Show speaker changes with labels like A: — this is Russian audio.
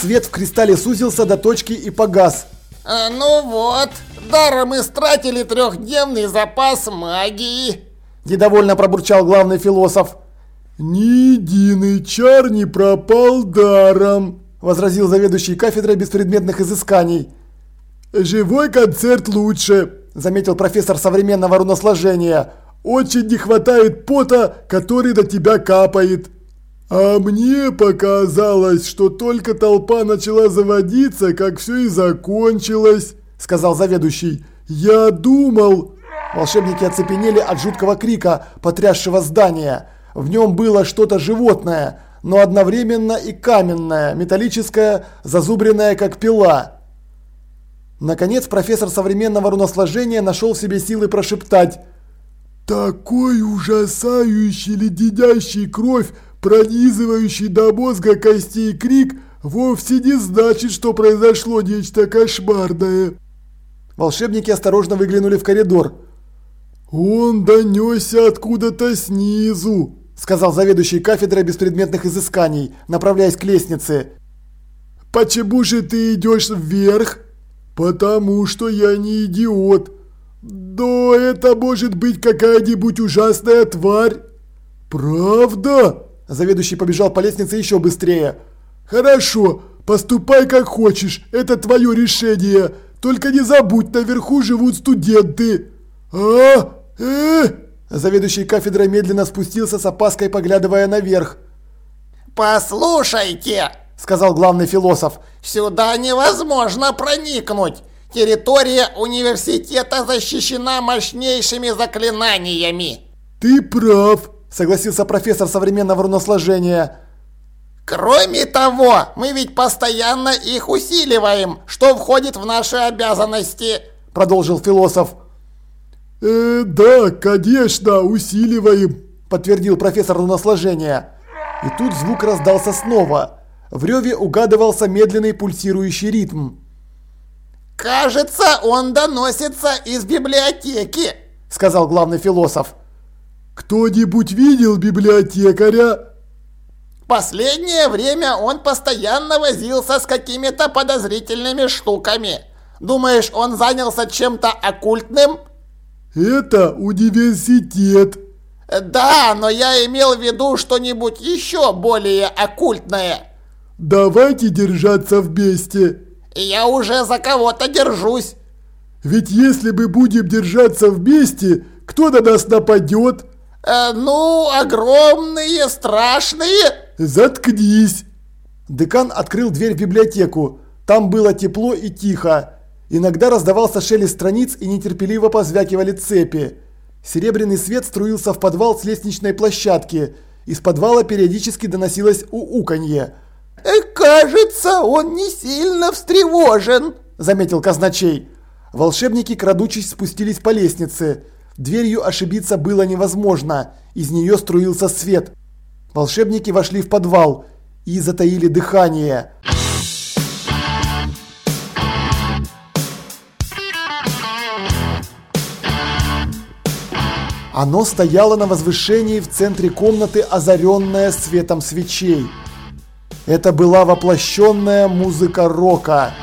A: свет в кристалле сузился до точки и погас.
B: А, ну вот, даром истратили трехдневный запас магии.
A: Недовольно пробурчал главный философ.
C: «Ни единый чар не пропал даром», –
A: возразил заведующий кафедрой беспредметных изысканий.
C: «Живой концерт лучше», – заметил профессор современного руносложения. «Очень не хватает пота, который до тебя капает». «А мне показалось, что только толпа начала заводиться, как все и закончилось», – сказал заведующий. «Я думал...»
A: Волшебники оцепенели от жуткого крика, потрясшего здания. В нем было что-то животное, но одновременно и каменное, металлическое, зазубренное как пила. Наконец профессор современного руносложения нашел в себе силы прошептать.
C: «Такой ужасающий леденящий кровь, пронизывающий до мозга костей крик, вовсе не значит, что произошло нечто кошмарное».
A: Волшебники осторожно выглянули в коридор.
C: «Он донесся откуда-то снизу», – сказал заведующий кафедрой беспредметных изысканий, направляясь к лестнице. «Почему же ты идешь вверх?» «Потому что я не идиот. Да это может быть какая-нибудь ужасная тварь». «Правда?» – заведующий побежал по лестнице еще быстрее. «Хорошо, поступай как хочешь, это твое решение. Только не забудь, наверху живут студенты». «А?» э
A: Заведующий кафедрой медленно спустился с опаской, поглядывая наверх.
B: «Послушайте!»
A: – сказал главный философ.
B: «Сюда невозможно проникнуть! Территория университета защищена мощнейшими заклинаниями!»
C: «Ты прав!»
A: – согласился профессор современного руносложения.
B: «Кроме того, мы ведь постоянно их усиливаем, что входит в наши обязанности!» – продолжил философ.
C: «Э, да, конечно, усиливаем», –
A: подтвердил профессор руносложения. И тут звук раздался снова. В реве угадывался медленный пульсирующий ритм.
B: «Кажется, он доносится из библиотеки», – сказал главный философ.
C: «Кто-нибудь видел библиотекаря?»
B: Последнее время он постоянно возился с какими-то подозрительными штуками. Думаешь, он занялся чем-то оккультным?
C: Это университет.
B: Да, но я имел в виду что-нибудь еще более оккультное.
C: Давайте держаться вместе.
B: Я уже за кого-то держусь.
C: Ведь если мы будем держаться вместе, кто на нас нападет?
B: Э, ну, огромные, страшные.
C: Заткнись.
A: Декан открыл дверь в библиотеку. Там было тепло и тихо. Иногда раздавался шелест страниц и нетерпеливо позвякивали цепи. Серебряный свет струился в подвал с лестничной площадки. Из подвала периодически доносилось ууканье.
B: «Э, «Кажется, он не сильно встревожен», – заметил казначей.
A: Волшебники, крадучись, спустились по лестнице. Дверью ошибиться было невозможно. Из нее струился свет. Волшебники вошли в подвал и затаили дыхание. Оно стояло на возвышении в центре комнаты, озаренное светом свечей. Это была воплощенная музыка рока.